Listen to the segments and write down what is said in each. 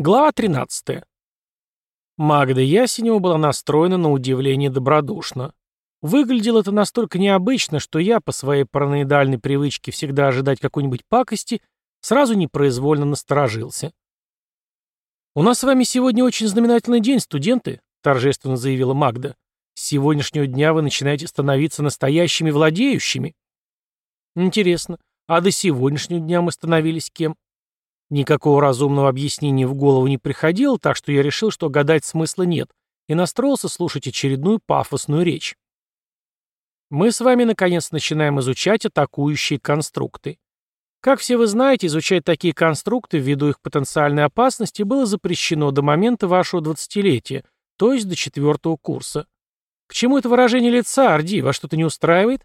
Глава 13. Магда Ясенева была настроена на удивление добродушно. Выглядело это настолько необычно, что я, по своей параноидальной привычке всегда ожидать какой-нибудь пакости, сразу непроизвольно насторожился. «У нас с вами сегодня очень знаменательный день, студенты», — торжественно заявила Магда. «С сегодняшнего дня вы начинаете становиться настоящими владеющими». «Интересно, а до сегодняшнего дня мы становились кем?» Никакого разумного объяснения в голову не приходило, так что я решил, что гадать смысла нет, и настроился слушать очередную пафосную речь. Мы с вами, наконец, начинаем изучать атакующие конструкты. Как все вы знаете, изучать такие конструкты ввиду их потенциальной опасности было запрещено до момента вашего двадцатилетия, то есть до четвертого курса. К чему это выражение лица, Орди, вас что-то не устраивает?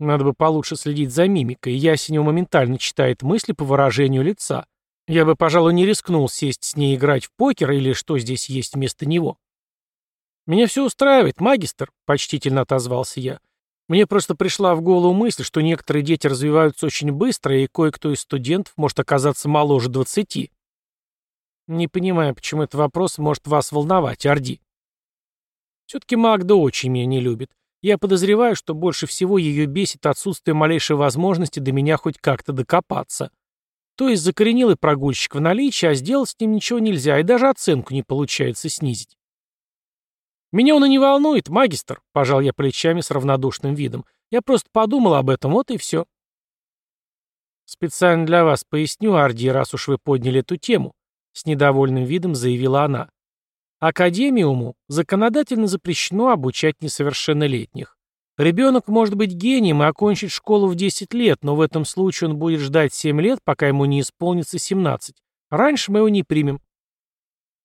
Надо бы получше следить за мимикой. Ясенева моментально читает мысли по выражению лица. Я бы, пожалуй, не рискнул сесть с ней играть в покер или что здесь есть вместо него. «Меня все устраивает, магистр», — почтительно отозвался я. «Мне просто пришла в голову мысль, что некоторые дети развиваются очень быстро, и кое-кто из студентов может оказаться моложе двадцати». «Не понимаю, почему этот вопрос может вас волновать, Орди». «Все-таки Магда очень меня не любит. Я подозреваю, что больше всего ее бесит отсутствие малейшей возможности до меня хоть как-то докопаться. То есть закоренелый прогульщик в наличии, а сделать с ним ничего нельзя, и даже оценку не получается снизить. «Меня он и не волнует, магистр», — пожал я плечами с равнодушным видом. «Я просто подумал об этом, вот и все». «Специально для вас поясню, Арди, раз уж вы подняли эту тему», — с недовольным видом заявила она. Академиуму законодательно запрещено обучать несовершеннолетних. Ребенок может быть гением и окончить школу в 10 лет, но в этом случае он будет ждать 7 лет, пока ему не исполнится 17. Раньше мы его не примем.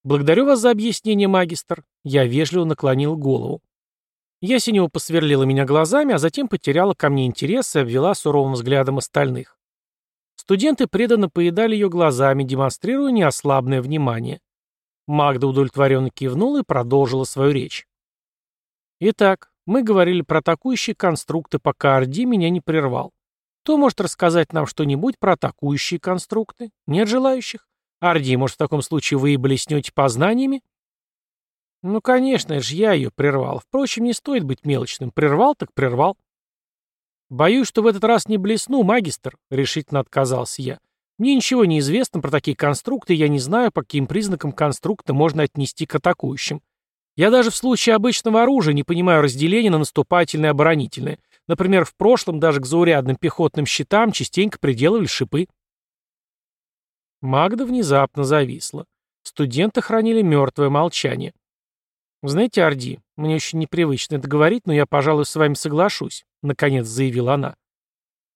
Благодарю вас за объяснение, магистр. Я вежливо наклонил голову. Ясенева посверлила меня глазами, а затем потеряла ко мне интерес и обвела суровым взглядом остальных. Студенты преданно поедали ее глазами, демонстрируя неослабное внимание. Магда удовлетворенно кивнула и продолжила свою речь. Итак, мы говорили про атакующие конструкты, пока Орди меня не прервал. Кто может рассказать нам что-нибудь про атакующие конструкты? Нет желающих? Орди, может, в таком случае вы и блеснете познаниями? Ну, конечно, же я ее прервал. Впрочем, не стоит быть мелочным. Прервал так прервал. Боюсь, что в этот раз не блесну, магистр, решительно отказался я. Мне ничего не известно про такие конструкты, я не знаю, по каким признакам конструкта можно отнести к атакующим. Я даже в случае обычного оружия не понимаю разделения на наступательное и оборонительное. Например, в прошлом даже к заурядным пехотным щитам частенько приделывали шипы. Магда внезапно зависла. Студенты хранили мертвое молчание. «Знаете, Орди, мне очень непривычно это говорить, но я, пожалуй, с вами соглашусь», — наконец заявила она.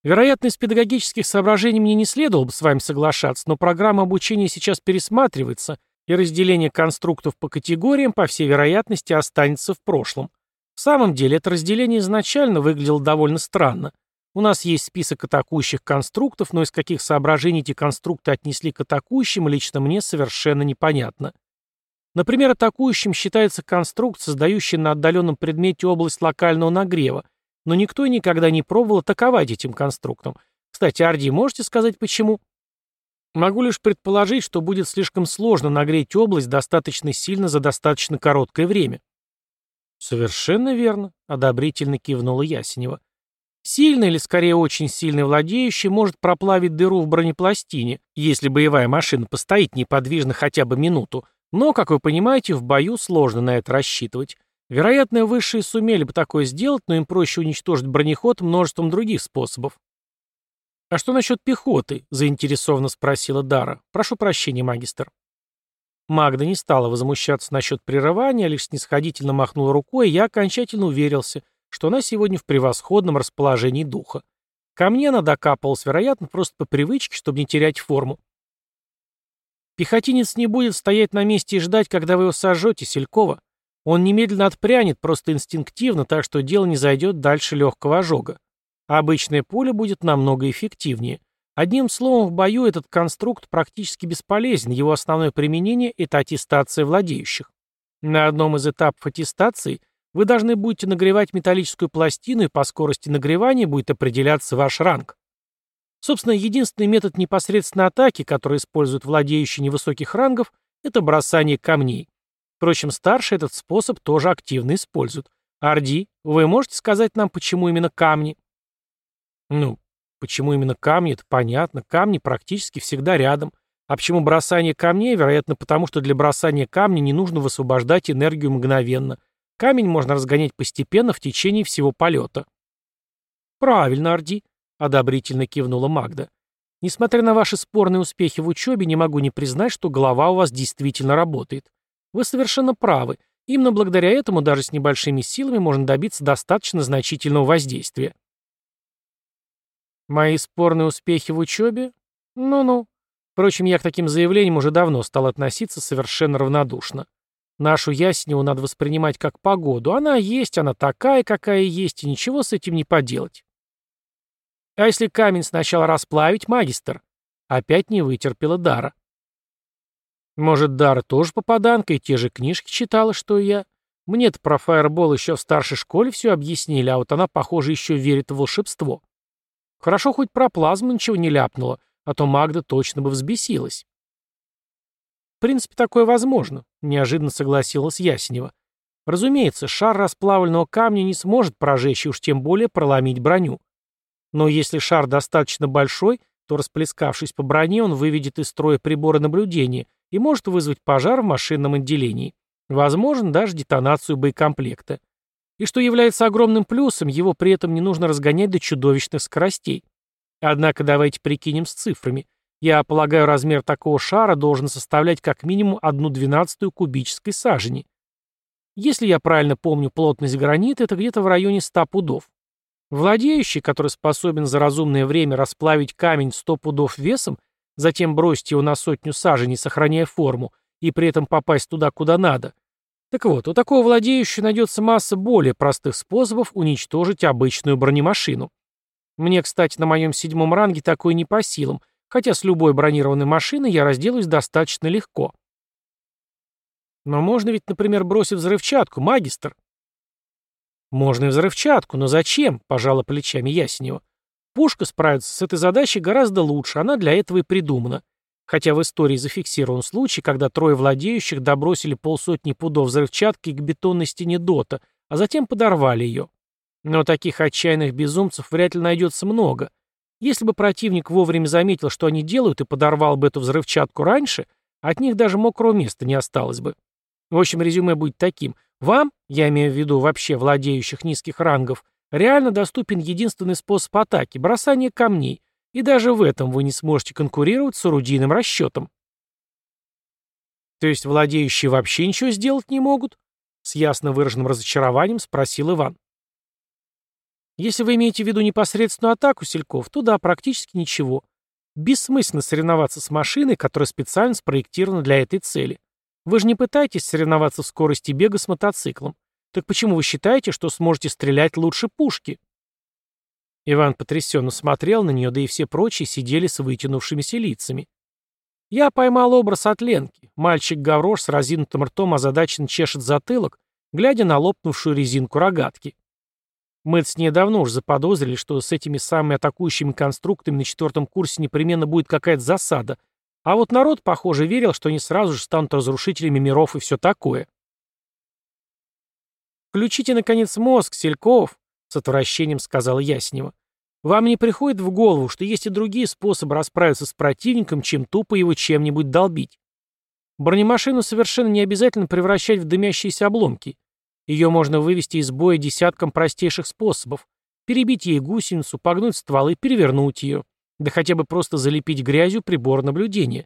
Вероятно, из педагогических соображений мне не следовало бы с вами соглашаться, но программа обучения сейчас пересматривается, и разделение конструктов по категориям, по всей вероятности, останется в прошлом. В самом деле, это разделение изначально выглядело довольно странно. У нас есть список атакующих конструктов, но из каких соображений эти конструкты отнесли к атакующим, лично мне совершенно непонятно. Например, атакующим считается конструкт, создающий на отдаленном предмете область локального нагрева, но никто никогда не пробовал атаковать этим конструктом. Кстати, Арди, можете сказать почему? Могу лишь предположить, что будет слишком сложно нагреть область достаточно сильно за достаточно короткое время. Совершенно верно, одобрительно кивнула Ясенева. Сильный или скорее очень сильный владеющий может проплавить дыру в бронепластине, если боевая машина постоит неподвижно хотя бы минуту, но, как вы понимаете, в бою сложно на это рассчитывать. Вероятно, высшие сумели бы такое сделать, но им проще уничтожить бронеход множеством других способов. «А что насчет пехоты?» — заинтересованно спросила Дара. «Прошу прощения, магистр». Магда не стала возмущаться насчет прерывания, лишь снисходительно махнула рукой, и я окончательно уверился, что она сегодня в превосходном расположении духа. Ко мне она докапывалась, вероятно, просто по привычке, чтобы не терять форму. «Пехотинец не будет стоять на месте и ждать, когда вы его сожжете, Селькова», он немедленно отпрянет, просто инстинктивно, так что дело не зайдет дальше легкого ожога. Обычное поле будет намного эффективнее. Одним словом, в бою этот конструкт практически бесполезен, его основное применение – это аттестация владеющих. На одном из этапов аттестации вы должны будете нагревать металлическую пластину, и по скорости нагревания будет определяться ваш ранг. Собственно, единственный метод непосредственной атаки, который используют владеющие невысоких рангов, это бросание камней. Впрочем, старший этот способ тоже активно используют. Арди, вы можете сказать нам, почему именно камни? Ну, почему именно камни, это понятно. Камни практически всегда рядом. А почему бросание камней? Вероятно, потому что для бросания камня не нужно высвобождать энергию мгновенно. Камень можно разгонять постепенно в течение всего полета. Правильно, Арди, одобрительно кивнула Магда. Несмотря на ваши спорные успехи в учебе, не могу не признать, что голова у вас действительно работает. Вы совершенно правы. Именно благодаря этому даже с небольшими силами можно добиться достаточно значительного воздействия. Мои спорные успехи в учебе? Ну-ну. Впрочем, я к таким заявлениям уже давно стал относиться совершенно равнодушно. Нашу ясневу надо воспринимать как погоду. Она есть, она такая, какая есть, и ничего с этим не поделать. А если камень сначала расплавить, магистр? Опять не вытерпела Дара. Может, Дара тоже попаданка и те же книжки читала, что и я? Мне-то про фаербол еще в старшей школе все объяснили, а вот она, похоже, еще верит в волшебство. Хорошо, хоть про плазму ничего не ляпнула, а то Магда точно бы взбесилась. В принципе, такое возможно, неожиданно согласилась Ясенева. Разумеется, шар расплавленного камня не сможет прожечь и уж тем более проломить броню. Но если шар достаточно большой, то, расплескавшись по броне, он выведет из строя приборы наблюдения и может вызвать пожар в машинном отделении. Возможно, даже детонацию боекомплекта. И что является огромным плюсом, его при этом не нужно разгонять до чудовищных скоростей. Однако давайте прикинем с цифрами. Я полагаю, размер такого шара должен составлять как минимум одну двенадцатую кубической сажени. Если я правильно помню плотность гранита, это где-то в районе 100 пудов. Владеющий, который способен за разумное время расплавить камень 100 пудов весом, затем бросить его на сотню саженей, сохраняя форму, и при этом попасть туда, куда надо. Так вот, у такого владеющего найдется масса более простых способов уничтожить обычную бронемашину. Мне, кстати, на моем седьмом ранге такой не по силам, хотя с любой бронированной машиной я разделаюсь достаточно легко. Но можно ведь, например, бросить взрывчатку, магистр. Можно и взрывчатку, но зачем, пожала плечами Ясенева. Пушка справится с этой задачей гораздо лучше, она для этого и придумана. Хотя в истории зафиксирован случай, когда трое владеющих добросили полсотни пудов взрывчатки к бетонной стене Дота, а затем подорвали ее. Но таких отчаянных безумцев вряд ли найдется много. Если бы противник вовремя заметил, что они делают, и подорвал бы эту взрывчатку раньше, от них даже мокрого места не осталось бы. В общем, резюме будет таким. Вам, я имею в виду вообще владеющих низких рангов, реально доступен единственный способ атаки – бросание камней, и даже в этом вы не сможете конкурировать с орудийным расчетом. То есть владеющие вообще ничего сделать не могут? С ясно выраженным разочарованием спросил Иван. Если вы имеете в виду непосредственную атаку сельков, то да, практически ничего. Бессмысленно соревноваться с машиной, которая специально спроектирована для этой цели. Вы же не пытаетесь соревноваться в скорости бега с мотоциклом. Так почему вы считаете, что сможете стрелять лучше пушки? Иван потрясенно смотрел на нее, да и все прочие сидели с вытянувшимися лицами. Я поймал образ от Ленки. Мальчик-гаврош с разинутым ртом озадаченно чешет затылок, глядя на лопнувшую резинку рогатки. Мы с ней давно уже заподозрили, что с этими самыми атакующими конструктами на четвертом курсе непременно будет какая-то засада. А вот народ, похоже, верил, что они сразу же станут разрушителями миров и все такое. «Включите, наконец, мозг, Сельков», — с отвращением сказал Яснева. «Вам не приходит в голову, что есть и другие способы расправиться с противником, чем тупо его чем-нибудь долбить. Бронемашину совершенно не обязательно превращать в дымящиеся обломки. Ее можно вывести из боя десятком простейших способов. Перебить ей гусеницу, погнуть стволы, перевернуть ее. Да хотя бы просто залепить грязью прибор наблюдения.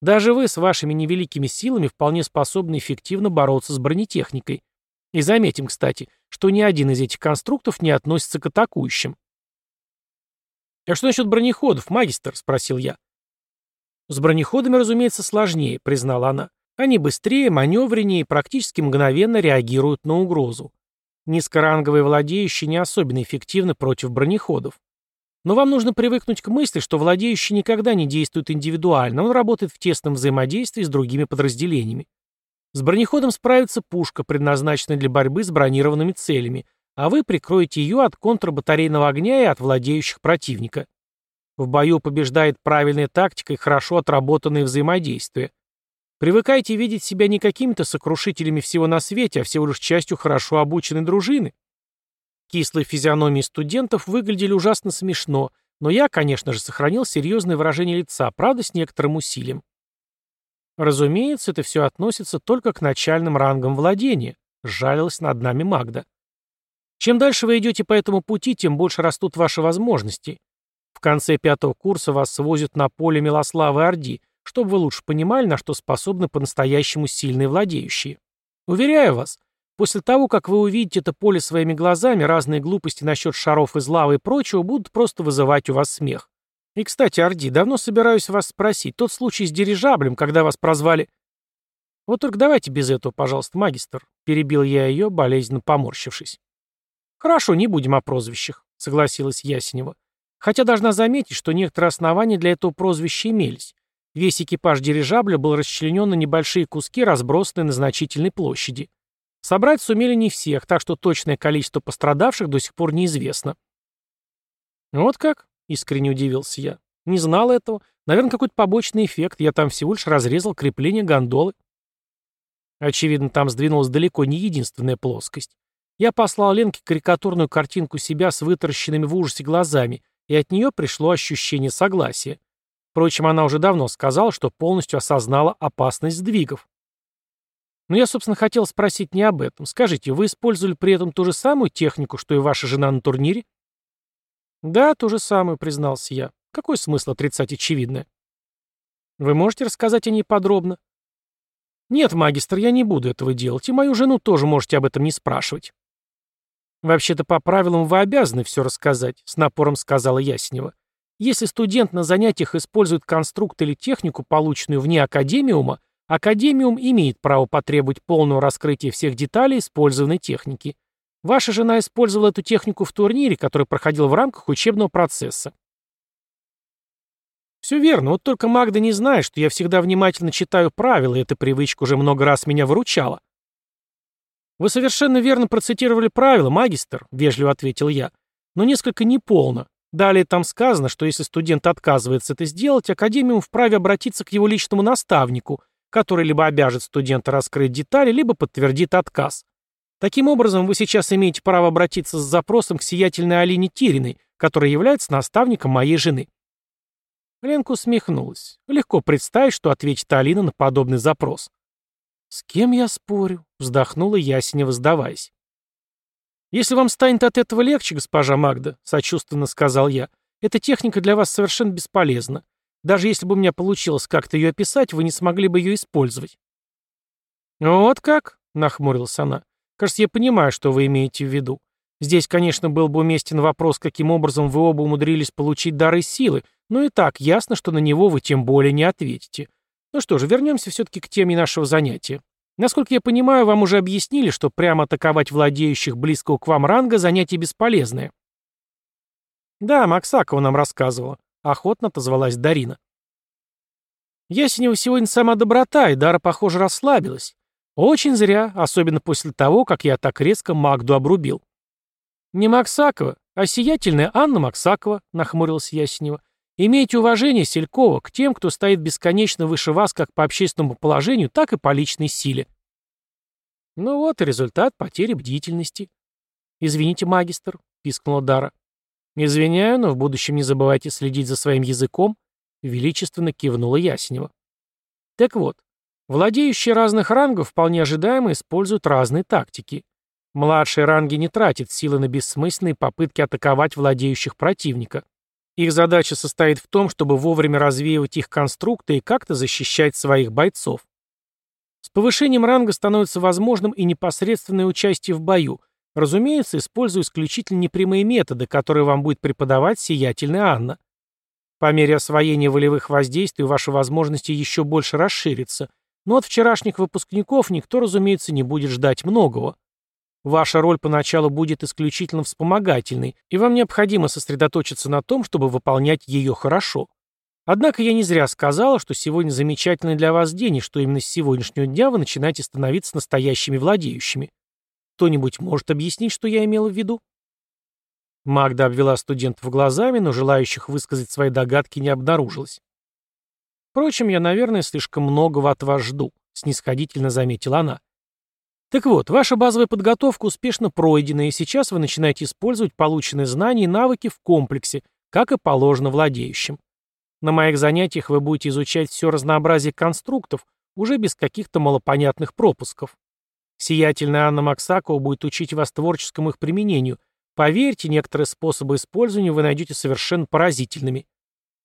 Даже вы с вашими невеликими силами вполне способны эффективно бороться с бронетехникой. И заметим, кстати, что ни один из этих конструктов не относится к атакующим. «А что насчет бронеходов, магистр?» — спросил я. «С бронеходами, разумеется, сложнее», — признала она. Они быстрее, маневреннее и практически мгновенно реагируют на угрозу. Низкоранговые владеющие не особенно эффективны против бронеходов. Но вам нужно привыкнуть к мысли, что владеющий никогда не действует индивидуально, он работает в тесном взаимодействии с другими подразделениями. С бронеходом справится пушка, предназначенная для борьбы с бронированными целями, а вы прикроете ее от контрбатарейного огня и от владеющих противника. В бою побеждает правильная тактика и хорошо отработанное взаимодействие. Привыкайте видеть себя не какими-то сокрушителями всего на свете, а всего лишь частью хорошо обученной дружины. Кислые физиономии студентов выглядели ужасно смешно, но я, конечно же, сохранил серьезное выражение лица, правда, с некоторым усилием. Разумеется, это все относится только к начальным рангам владения, жалилась над нами Магда. Чем дальше вы идете по этому пути, тем больше растут ваши возможности. В конце пятого курса вас свозят на поле Милославы Орди, чтобы вы лучше понимали, на что способны по-настоящему сильные владеющие. Уверяю вас, после того, как вы увидите это поле своими глазами, разные глупости насчет шаров из лавы и прочего будут просто вызывать у вас смех. И, кстати, Орди, давно собираюсь вас спросить, тот случай с дирижаблем, когда вас прозвали... Вот только давайте без этого, пожалуйста, магистр, перебил я ее, болезненно поморщившись. Хорошо, не будем о прозвищах, согласилась Ясенева. Хотя должна заметить, что некоторые основания для этого прозвища имелись. Весь экипаж дирижабля был расчленен на небольшие куски, разбросанные на значительной площади. Собрать сумели не всех, так что точное количество пострадавших до сих пор неизвестно. «Вот как?» — искренне удивился я. «Не знал этого. Наверное, какой-то побочный эффект. Я там всего лишь разрезал крепление гондолы». Очевидно, там сдвинулась далеко не единственная плоскость. Я послал Ленке карикатурную картинку себя с вытаращенными в ужасе глазами, и от нее пришло ощущение согласия. Впрочем, она уже давно сказала, что полностью осознала опасность сдвигов. Но я, собственно, хотел спросить не об этом. Скажите, вы использовали при этом ту же самую технику, что и ваша жена на турнире? Да, ту же самую, признался я. Какой смысл отрицать очевидное? Вы можете рассказать о ней подробно? Нет, магистр, я не буду этого делать, и мою жену тоже можете об этом не спрашивать. «Вообще-то по правилам вы обязаны все рассказать», — с напором сказала Яснева. «Если студент на занятиях использует конструкт или технику, полученную вне академиума, академиум имеет право потребовать полного раскрытия всех деталей использованной техники. Ваша жена использовала эту технику в турнире, который проходил в рамках учебного процесса. Все верно, вот только Магда не знает, что я всегда внимательно читаю правила, и эта привычка уже много раз меня выручала. «Вы совершенно верно процитировали правила, магистр», — вежливо ответил я, «но несколько неполно. Далее там сказано, что если студент отказывается это сделать, Академиум вправе обратиться к его личному наставнику, который либо обяжет студента раскрыть детали, либо подтвердит отказ. Таким образом, вы сейчас имеете право обратиться с запросом к сиятельной Алине Тириной, которая является наставником моей жены». Ленка усмехнулась. Легко представить, что ответит Алина на подобный запрос. «С кем я спорю?» — вздохнула Ясенева, сдаваясь. «Если вам станет от этого легче, госпожа Магда», — сочувственно сказал я, — «эта техника для вас совершенно бесполезна. Даже если бы у меня получилось как-то ее описать, вы не смогли бы ее использовать». «Вот как?» — нахмурилась она. «Кажется, я понимаю, что вы имеете в виду. Здесь, конечно, был бы уместен вопрос, каким образом вы оба умудрились получить дары силы, но и так ясно, что на него вы тем более не ответите. Ну что же, вернемся все-таки к теме нашего занятия. Насколько я понимаю, вам уже объяснили, что прямо атаковать владеющих близкого к вам ранга занятие бесполезное. Да, Максакова нам рассказывала. Охотно отозвалась Дарина. Ясенева сегодня сама доброта, и Дара, похоже, расслабилась. Очень зря, особенно после того, как я так резко Магду обрубил. Не Максакова, а сиятельная Анна Максакова, нахмурилась Ясенева. Имейте уважение, Селькова, к тем, кто стоит бесконечно выше вас как по общественному положению, так и по личной силе. Ну вот и результат потери бдительности. Извините, магистр, пискнула Дара. Извиняю, но в будущем не забывайте следить за своим языком, величественно кивнула Ясенева. Так вот, владеющие разных рангов вполне ожидаемо используют разные тактики. Младшие ранги не тратят силы на бессмысленные попытки атаковать владеющих противника. Их задача состоит в том, чтобы вовремя развеивать их конструкты и как-то защищать своих бойцов. С повышением ранга становится возможным и непосредственное участие в бою, разумеется, используя исключительно непрямые методы, которые вам будет преподавать сиятельная Анна. По мере освоения волевых воздействий ваши возможности еще больше расширятся, но от вчерашних выпускников никто, разумеется, не будет ждать многого. Ваша роль поначалу будет исключительно вспомогательной, и вам необходимо сосредоточиться на том, чтобы выполнять ее хорошо. Однако я не зря сказала, что сегодня замечательный для вас день, и что именно с сегодняшнего дня вы начинаете становиться настоящими владеющими. Кто-нибудь может объяснить, что я имела в виду? Магда обвела студентов глазами, но желающих высказать свои догадки не обнаружилось. Впрочем, я, наверное, слишком многого от вас жду, снисходительно заметила она. Так вот, ваша базовая подготовка успешно пройдена, и сейчас вы начинаете использовать полученные знания и навыки в комплексе, как и положено владеющим. На моих занятиях вы будете изучать все разнообразие конструктов, уже без каких-то малопонятных пропусков. Сиятельная Анна Максакова будет учить вас творческому их применению. Поверьте, некоторые способы использования вы найдете совершенно поразительными.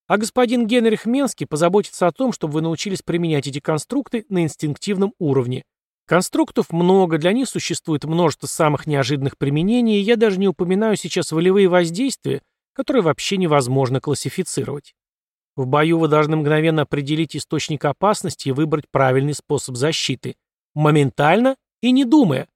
А господин Генрих Менский позаботится о том, чтобы вы научились применять эти конструкты на инстинктивном уровне. Конструктов много, для них существует множество самых неожиданных применений, и я даже не упоминаю сейчас волевые воздействия, которые вообще невозможно классифицировать. В бою вы должны мгновенно определить источник опасности и выбрать правильный способ защиты. Моментально и не думая.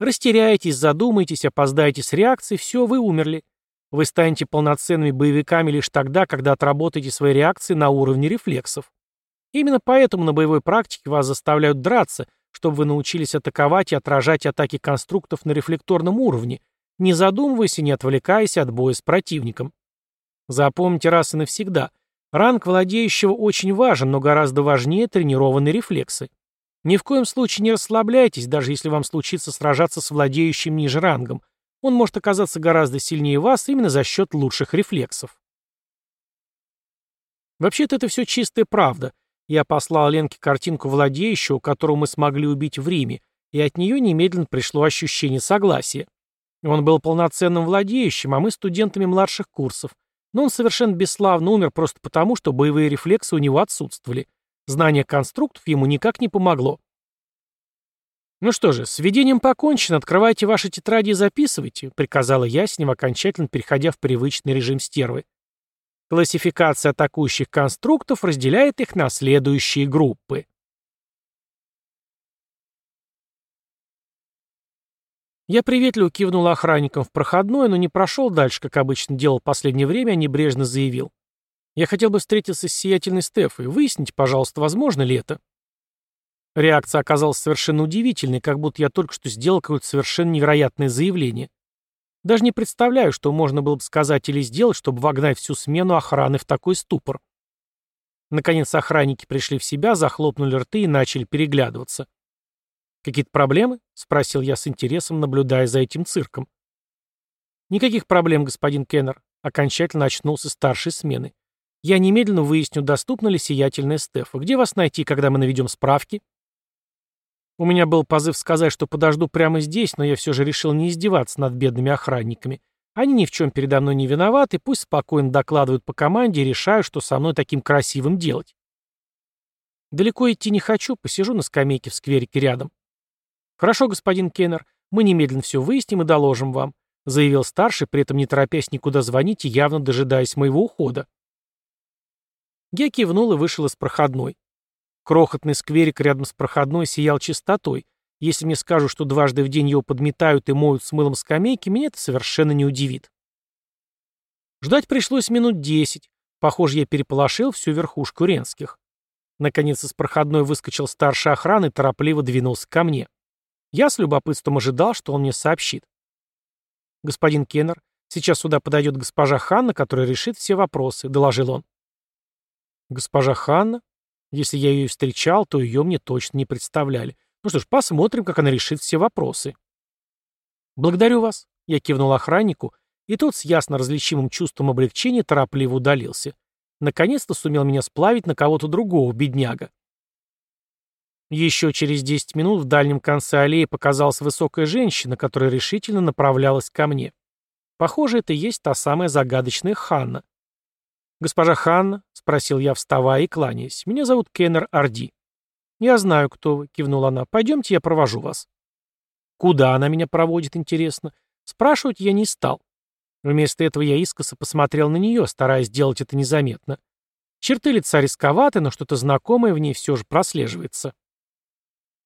Растеряетесь, задумаетесь, опоздаете с реакцией, все, вы умерли. Вы станете полноценными боевиками лишь тогда, когда отработаете свои реакции на уровне рефлексов. Именно поэтому на боевой практике вас заставляют драться – чтобы вы научились атаковать и отражать атаки конструктов на рефлекторном уровне, не задумываясь и не отвлекаясь от боя с противником. Запомните раз и навсегда, ранг владеющего очень важен, но гораздо важнее тренированные рефлексы. Ни в коем случае не расслабляйтесь, даже если вам случится сражаться с владеющим ниже рангом. Он может оказаться гораздо сильнее вас именно за счет лучших рефлексов. Вообще-то это все чистая правда, я послал Ленке картинку владеющего, которого мы смогли убить в Риме, и от нее немедленно пришло ощущение согласия. Он был полноценным владеющим, а мы студентами младших курсов. Но он совершенно бесславно умер просто потому, что боевые рефлексы у него отсутствовали. Знание конструктов ему никак не помогло. «Ну что же, с введением покончено, открывайте ваши тетради и записывайте», приказала я, с ним окончательно переходя в привычный режим стервы. Классификация атакующих конструктов разделяет их на следующие группы. Я приветливо кивнул охранникам в проходной, но не прошел дальше, как обычно делал в последнее время, а небрежно заявил. Я хотел бы встретиться с сиятельной Стефой. Выясните, пожалуйста, возможно ли это. Реакция оказалась совершенно удивительной, как будто я только что сделал какое-то совершенно невероятное заявление. Даже не представляю, что можно было бы сказать или сделать, чтобы вогнать всю смену охраны в такой ступор. Наконец охранники пришли в себя, захлопнули рты и начали переглядываться. «Какие-то проблемы?» — спросил я с интересом, наблюдая за этим цирком. «Никаких проблем, господин Кеннер», — окончательно очнулся старшей смены. «Я немедленно выясню, доступна ли сиятельная Стефа. Где вас найти, когда мы наведем справки?» У меня был позыв сказать, что подожду прямо здесь, но я все же решил не издеваться над бедными охранниками. Они ни в чем передо мной не виноваты, пусть спокойно докладывают по команде и решают, что со мной таким красивым делать. Далеко идти не хочу, посижу на скамейке в скверике рядом. Хорошо, господин Кеннер, мы немедленно все выясним и доложим вам, заявил старший, при этом не торопясь никуда звонить и явно дожидаясь моего ухода. Я кивнул и вышел из проходной. Крохотный скверик рядом с проходной сиял чистотой. Если мне скажут, что дважды в день его подметают и моют с мылом скамейки, меня это совершенно не удивит. Ждать пришлось минут десять. Похоже, я переполошил всю верхушку Ренских. Наконец из проходной выскочил старший охраны и торопливо двинулся ко мне. Я с любопытством ожидал, что он мне сообщит. «Господин Кеннер, сейчас сюда подойдет госпожа Ханна, которая решит все вопросы», — доложил он. «Госпожа Ханна?» Если я ее встречал, то ее мне точно не представляли. Ну что ж, посмотрим, как она решит все вопросы. «Благодарю вас», — я кивнул охраннику, и тот с ясно различимым чувством облегчения торопливо удалился. Наконец-то сумел меня сплавить на кого-то другого, бедняга. Еще через десять минут в дальнем конце аллеи показалась высокая женщина, которая решительно направлялась ко мне. Похоже, это и есть та самая загадочная Ханна. «Госпожа Ханна?» — спросил я, вставая и кланяясь. «Меня зовут Кеннер Арди». «Я знаю, кто вы», — кивнула она. «Пойдемте, я провожу вас». Куда она меня проводит, интересно? Спрашивать я не стал. Вместо этого я искоса посмотрел на нее, стараясь сделать это незаметно. Черты лица рисковаты, но что-то знакомое в ней все же прослеживается.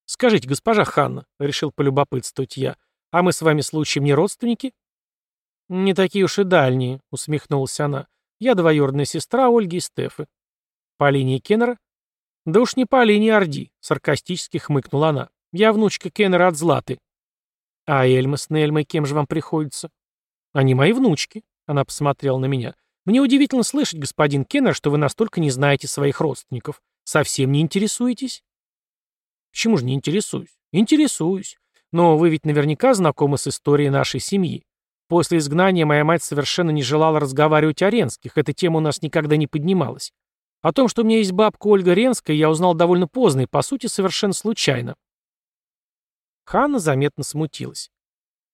«Скажите, госпожа Ханна», — решил полюбопытствовать я, — «а мы с вами случаем не родственники?» «Не такие уж и дальние», — усмехнулась она. Я двоюродная сестра Ольги и Стефы. По линии Кеннера? Да уж не по линии Орди, саркастически хмыкнула она. Я внучка Кеннера от Златы. А Эльма с Нельмой кем же вам приходится? Они мои внучки. Она посмотрела на меня. Мне удивительно слышать, господин Кеннер, что вы настолько не знаете своих родственников. Совсем не интересуетесь? Почему же не интересуюсь? Интересуюсь. Но вы ведь наверняка знакомы с историей нашей семьи. После изгнания моя мать совершенно не желала разговаривать о Ренских, эта тема у нас никогда не поднималась. О том, что у меня есть бабка Ольга Ренская, я узнал довольно поздно и, по сути, совершенно случайно. Ханна заметно смутилась.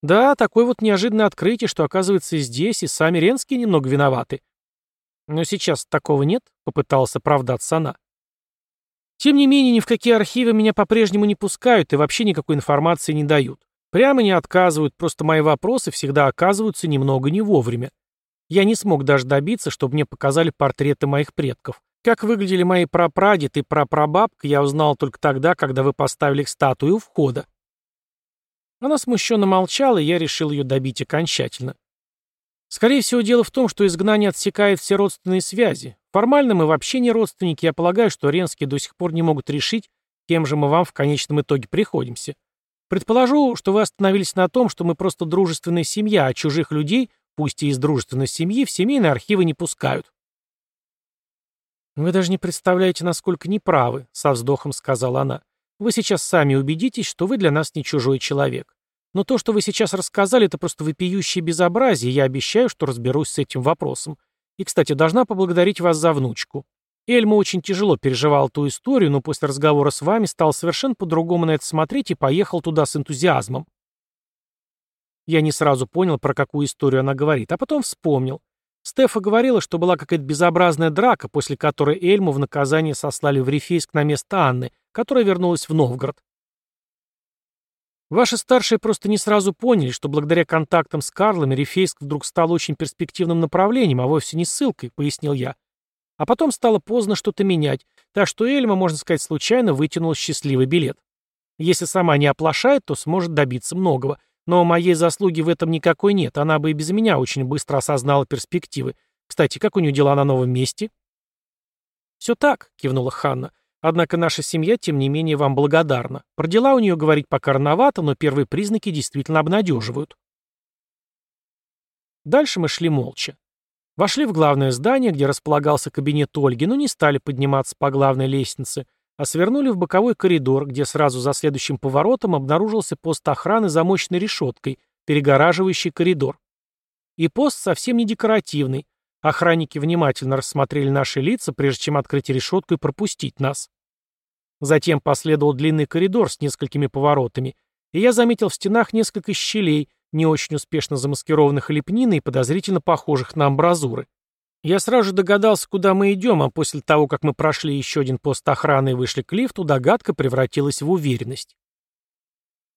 Да, такое вот неожиданное открытие, что оказывается здесь, и сами Ренские немного виноваты. Но сейчас такого нет, попытался оправдаться она. Тем не менее, ни в какие архивы меня по-прежнему не пускают и вообще никакой информации не дают. Прямо не отказывают, просто мои вопросы всегда оказываются немного не вовремя. Я не смог даже добиться, чтобы мне показали портреты моих предков. Как выглядели мои прапрадед и прапрабабка, я узнал только тогда, когда вы поставили статую у входа. Она смущенно молчала, и я решил ее добить окончательно. Скорее всего, дело в том, что изгнание отсекает все родственные связи. Формально мы вообще не родственники, я полагаю, что Ренские до сих пор не могут решить, кем же мы вам в конечном итоге приходимся. Предположу, что вы остановились на том, что мы просто дружественная семья, а чужих людей, пусть и из дружественной семьи, в семейные архивы не пускают. «Вы даже не представляете, насколько неправы», — со вздохом сказала она. «Вы сейчас сами убедитесь, что вы для нас не чужой человек. Но то, что вы сейчас рассказали, это просто вопиющее безобразие, я обещаю, что разберусь с этим вопросом. И, кстати, должна поблагодарить вас за внучку. Эльма очень тяжело переживал ту историю, но после разговора с вами стал совершенно по-другому на это смотреть и поехал туда с энтузиазмом. Я не сразу понял, про какую историю она говорит, а потом вспомнил. Стефа говорила, что была какая-то безобразная драка, после которой Эльму в наказание сослали в Рифейск на место Анны, которая вернулась в Новгород. Ваши старшие просто не сразу поняли, что благодаря контактам с Карлами Рифейск вдруг стал очень перспективным направлением, а вовсе не ссылкой, пояснил я. А потом стало поздно что-то менять, так что Эльма, можно сказать, случайно вытянула счастливый билет. Если сама не оплошает, то сможет добиться многого. Но моей заслуги в этом никакой нет, она бы и без меня очень быстро осознала перспективы. Кстати, как у нее дела на новом месте? «Все так», — кивнула Ханна. «Однако наша семья, тем не менее, вам благодарна. Про дела у нее говорить пока рановато, но первые признаки действительно обнадеживают». Дальше мы шли молча. Вошли в главное здание, где располагался кабинет Ольги, но не стали подниматься по главной лестнице, а свернули в боковой коридор, где сразу за следующим поворотом обнаружился пост охраны замочной решеткой, перегораживающий коридор. И пост совсем не декоративный. Охранники внимательно рассмотрели наши лица, прежде чем открыть решетку и пропустить нас. Затем последовал длинный коридор с несколькими поворотами, и я заметил в стенах несколько щелей, не очень успешно замаскированных лепниной и подозрительно похожих на амбразуры. Я сразу догадался, куда мы идем, а после того, как мы прошли еще один пост охраны и вышли к лифту, догадка превратилась в уверенность.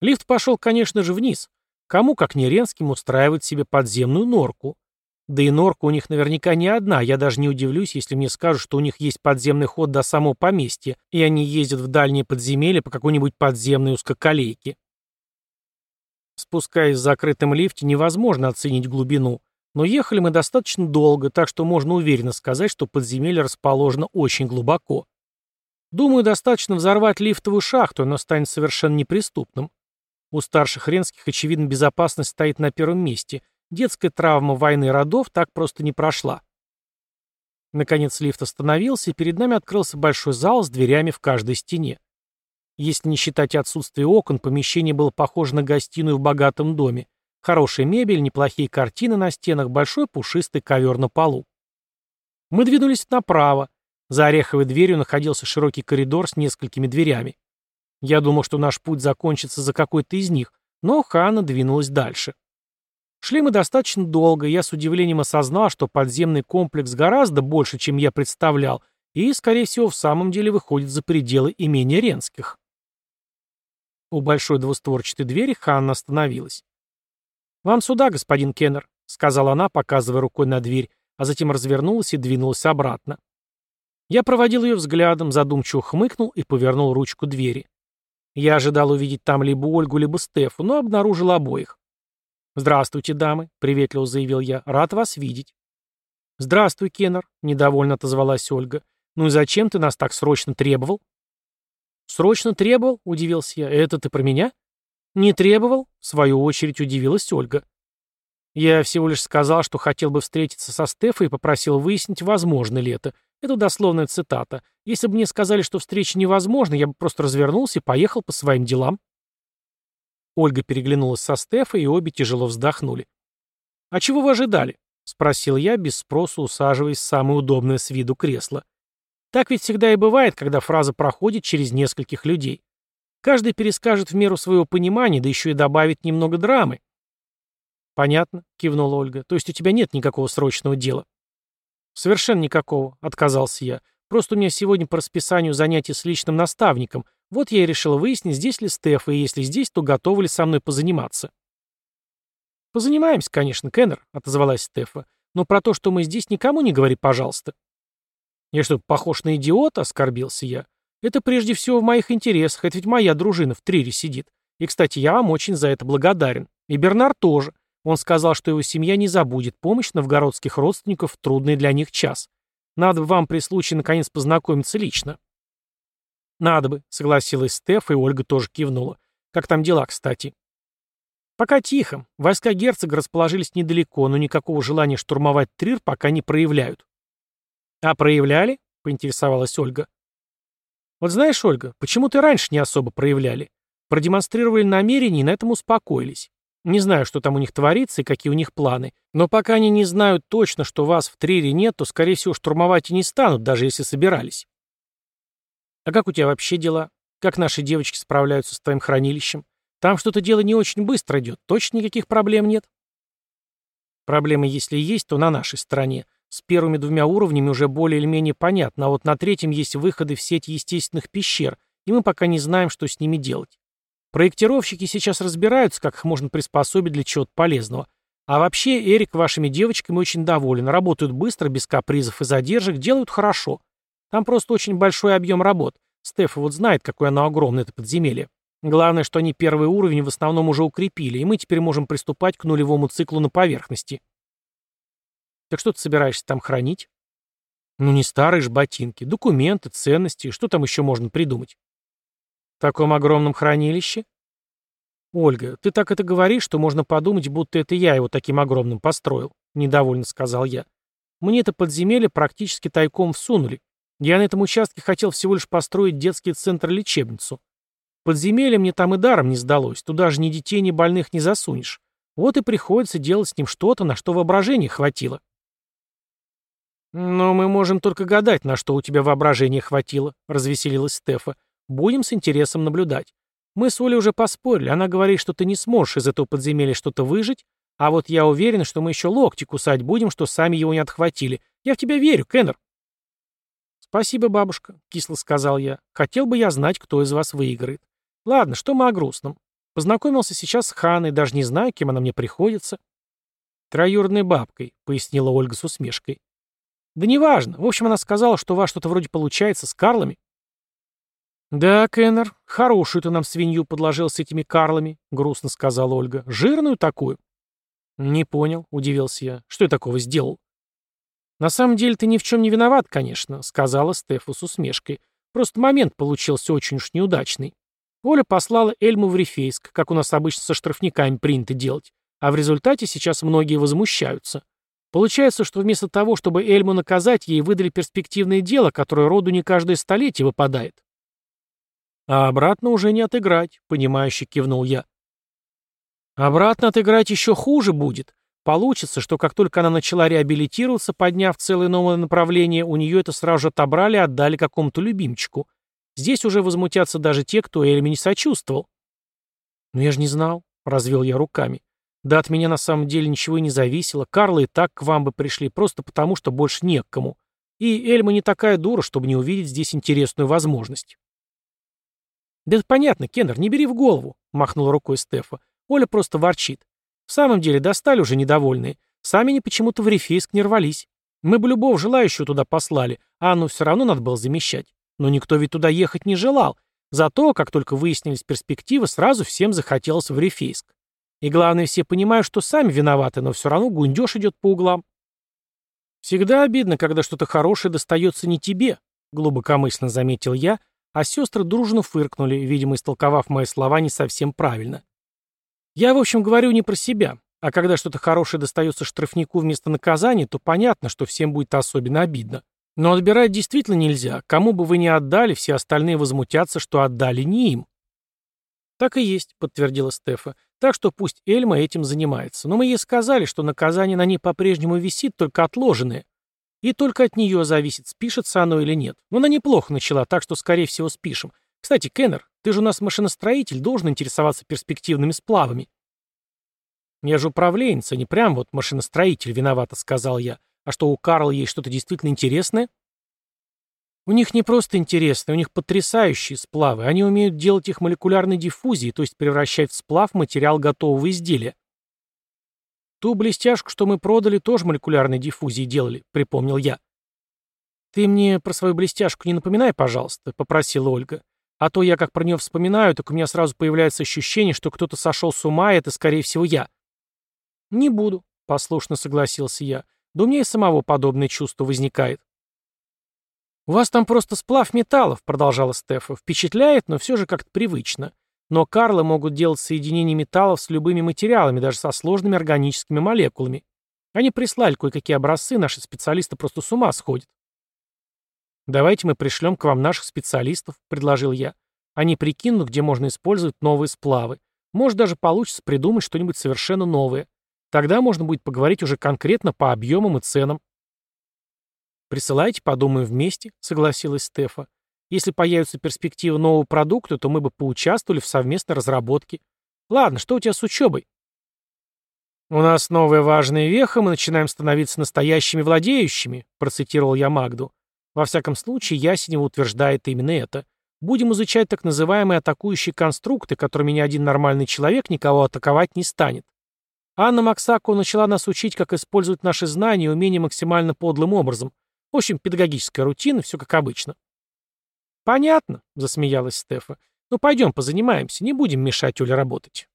Лифт пошел, конечно же, вниз. Кому, как не Ренским, устраивать себе подземную норку. Да и норка у них наверняка не одна, я даже не удивлюсь, если мне скажут, что у них есть подземный ход до самого поместья, и они ездят в дальние подземелья по какой-нибудь подземной узкоколейке. Спускаясь в закрытом лифте, невозможно оценить глубину, но ехали мы достаточно долго, так что можно уверенно сказать, что подземелье расположено очень глубоко. Думаю, достаточно взорвать лифтовую шахту, оно станет совершенно неприступным. У старших ренских, очевидно, безопасность стоит на первом месте. Детская травма войны родов так просто не прошла. Наконец лифт остановился, и перед нами открылся большой зал с дверями в каждой стене. Если не считать отсутствие окон, помещение было похоже на гостиную в богатом доме. Хорошая мебель, неплохие картины на стенах, большой пушистый ковер на полу. Мы двинулись направо. За ореховой дверью находился широкий коридор с несколькими дверями. Я думал, что наш путь закончится за какой-то из них, но Ханна двинулась дальше. Шли мы достаточно долго, и я с удивлением осознал, что подземный комплекс гораздо больше, чем я представлял, и, скорее всего, в самом деле выходит за пределы имения Ренских. У большой двустворчатой двери Ханна остановилась. «Вам сюда, господин Кеннер», — сказала она, показывая рукой на дверь, а затем развернулась и двинулась обратно. Я проводил ее взглядом, задумчиво хмыкнул и повернул ручку двери. Я ожидал увидеть там либо Ольгу, либо Стефу, но обнаружил обоих. «Здравствуйте, дамы», — приветливо заявил я, — «рад вас видеть». «Здравствуй, Кеннер», — недовольно отозвалась Ольга. «Ну и зачем ты нас так срочно требовал?» «Срочно требовал?» — удивился я. «Это ты про меня?» «Не требовал?» — в свою очередь удивилась Ольга. Я всего лишь сказал, что хотел бы встретиться со Стефой и попросил выяснить, возможно ли это. Это дословная цитата. Если бы мне сказали, что встреча невозможна, я бы просто развернулся и поехал по своим делам. Ольга переглянулась со Стефой, и обе тяжело вздохнули. «А чего вы ожидали?» — спросил я, без спросу усаживаясь в самое удобное с виду кресло. Так ведь всегда и бывает, когда фраза проходит через нескольких людей. Каждый перескажет в меру своего понимания, да еще и добавит немного драмы. «Понятно», — кивнула Ольга. «То есть у тебя нет никакого срочного дела?» «Совершенно никакого», — отказался я. «Просто у меня сегодня по расписанию занятия с личным наставником. Вот я и решил выяснить, здесь ли Стефа, и если здесь, то готовы ли со мной позаниматься». «Позанимаемся, конечно, Кеннер», — отозвалась Стефа. «Но про то, что мы здесь, никому не говори, пожалуйста». «Я что, похож на идиота?» — оскорбился я. «Это прежде всего в моих интересах, это ведь моя дружина в трире сидит. И, кстати, я вам очень за это благодарен. И Бернар тоже. Он сказал, что его семья не забудет помощь новгородских родственников в трудный для них час. Надо бы вам при случае наконец познакомиться лично. Надо бы, согласилась Стеф, и Ольга тоже кивнула. Как там дела, кстати? Пока тихо. Войска герцога расположились недалеко, но никакого желания штурмовать Трир пока не проявляют. А проявляли? Поинтересовалась Ольга. Вот знаешь, Ольга, почему ты раньше не особо проявляли? Продемонстрировали намерения и на этом успокоились. Не знаю, что там у них творится и какие у них планы, но пока они не знают точно, что вас в Трире нет, то, скорее всего, штурмовать и не станут, даже если собирались. А как у тебя вообще дела? Как наши девочки справляются с твоим хранилищем? Там что-то дело не очень быстро идет, точно никаких проблем нет? Проблемы, если есть, то на нашей стороне. С первыми двумя уровнями уже более или менее понятно, а вот на третьем есть выходы в сеть естественных пещер, и мы пока не знаем, что с ними делать. Проектировщики сейчас разбираются, как их можно приспособить для чего-то полезного. А вообще, Эрик вашими девочками очень доволен. Работают быстро, без капризов и задержек, делают хорошо. Там просто очень большой объем работ. Стефа вот знает, какое оно огромное, это подземелье. Главное, что они первый уровень в основном уже укрепили, и мы теперь можем приступать к нулевому циклу на поверхности. Так что ты собираешься там хранить? Ну не старые же ботинки, документы, ценности, что там еще можно придумать? В таком огромном хранилище? Ольга, ты так это говоришь, что можно подумать, будто это я его таким огромным построил, недовольно сказал я. Мне это подземелье практически тайком всунули. Я на этом участке хотел всего лишь построить детский центр-лечебницу. Подземелье мне там и даром не сдалось, туда же ни детей, ни больных не засунешь. Вот и приходится делать с ним что-то, на что воображения хватило. «Но мы можем только гадать, на что у тебя воображения хватило», — развеселилась Стефа. Будем с интересом наблюдать. Мы с Олей уже поспорили, она говорит, что ты не сможешь из этого подземелья что-то выжить, а вот я уверен, что мы еще локти кусать будем, что сами его не отхватили. Я в тебя верю, Кеннер. Спасибо, бабушка, кисло сказал я. Хотел бы я знать, кто из вас выиграет. Ладно, что мы о грустном. Познакомился сейчас с Ханой, даже не знаю, кем она мне приходится. Троюродной бабкой, пояснила Ольга с усмешкой. Да неважно. В общем, она сказала, что у вас что-то вроде получается с Карлами. «Да, Кеннер, хорошую ты нам свинью подложил с этими Карлами», — грустно сказала Ольга. «Жирную такую». «Не понял», — удивился я. «Что я такого сделал?» «На самом деле ты ни в чем не виноват, конечно», — сказала Стефу с усмешкой. «Просто момент получился очень уж неудачный. Оля послала Эльму в Рифейск, как у нас обычно со штрафниками принято делать, а в результате сейчас многие возмущаются. Получается, что вместо того, чтобы Эльму наказать, ей выдали перспективное дело, которое роду не каждое столетие выпадает. А обратно уже не отыграть, понимающе кивнул я. Обратно отыграть еще хуже будет. Получится, что как только она начала реабилитироваться, подняв целое новое направление, у нее это сразу же отобрали и отдали какому-то любимчику. Здесь уже возмутятся даже те, кто Эльме не сочувствовал. Но я же не знал, развел я руками. Да от меня на самом деле ничего и не зависело. Карлы и так к вам бы пришли, просто потому, что больше не к кому. И Эльма не такая дура, чтобы не увидеть здесь интересную возможность. «Да это понятно, Кеннер, не бери в голову», — махнул рукой Стефа. «Оля просто ворчит. В самом деле, достали уже недовольные. Сами они почему-то в Рифейск не рвались. Мы бы любого желающего туда послали, а Анну все равно надо было замещать. Но никто ведь туда ехать не желал. Зато, как только выяснились перспективы, сразу всем захотелось в Рифейск. И главное, все понимают, что сами виноваты, но все равно гундеж идет по углам. «Всегда обидно, когда что-то хорошее достается не тебе», — глубокомысленно заметил я, а сестры дружно фыркнули, видимо, истолковав мои слова не совсем правильно. Я, в общем, говорю не про себя, А когда что-то хорошее достается штрафнику вместо наказания, то понятно, что всем будет особенно обидно. Но отбирать действительно нельзя. Кому бы вы ни отдали, все остальные возмутятся, что отдали не им. «Так и есть», — подтвердила Стефа. «Так что пусть Эльма этим занимается. Но мы ей сказали, что наказание на ней по-прежнему висит, только отложенное. И только от нее зависит, спишется оно или нет. Но она неплохо начала, так что, скорее всего, спишем. Кстати, Кеннер, ты же у нас машиностроитель, должен интересоваться перспективными сплавами». «Я же управленец, а не прям вот машиностроитель, виновата», — сказал я. «А что, у Карла есть что-то действительно интересное?» У них не просто интересные, у них потрясающие сплавы. Они умеют делать их молекулярной диффузией, то есть превращать в сплав материал готового изделия. Ту блестяшку, что мы продали, тоже молекулярной диффузией делали, припомнил я. Ты мне про свою блестяшку не напоминай, пожалуйста, попросила Ольга. А то я как про нее вспоминаю, так у меня сразу появляется ощущение, что кто-то сошел с ума, и это, скорее всего, я. Не буду, послушно согласился я. Да у меня и самого подобное чувство возникает. «У вас там просто сплав металлов», — продолжала Стефа. «Впечатляет, но все же как-то привычно. Но Карлы могут делать соединение металлов с любыми материалами, даже со сложными органическими молекулами. Они прислали кое-какие образцы, наши специалисты просто с ума сходят». «Давайте мы пришлем к вам наших специалистов», — предложил я. «Они прикинут, где можно использовать новые сплавы. Может, даже получится придумать что-нибудь совершенно новое. Тогда можно будет поговорить уже конкретно по объемам и ценам». «Присылайте, подумаем вместе», — согласилась Стефа. «Если появится перспектива нового продукта, то мы бы поучаствовали в совместной разработке. Ладно, что у тебя с учебой?» «У нас новая важная веха, мы начинаем становиться настоящими владеющими», процитировал я Магду. Во всяком случае, Ясенева утверждает именно это. Будем изучать так называемые атакующие конструкты, которыми ни один нормальный человек никого атаковать не станет. Анна Максако начала нас учить, как использовать наши знания и умения максимально подлым образом, в общем, педагогическая рутина, все как обычно. «Понятно», — засмеялась Стефа. «Ну, пойдем позанимаемся, не будем мешать Оле работать».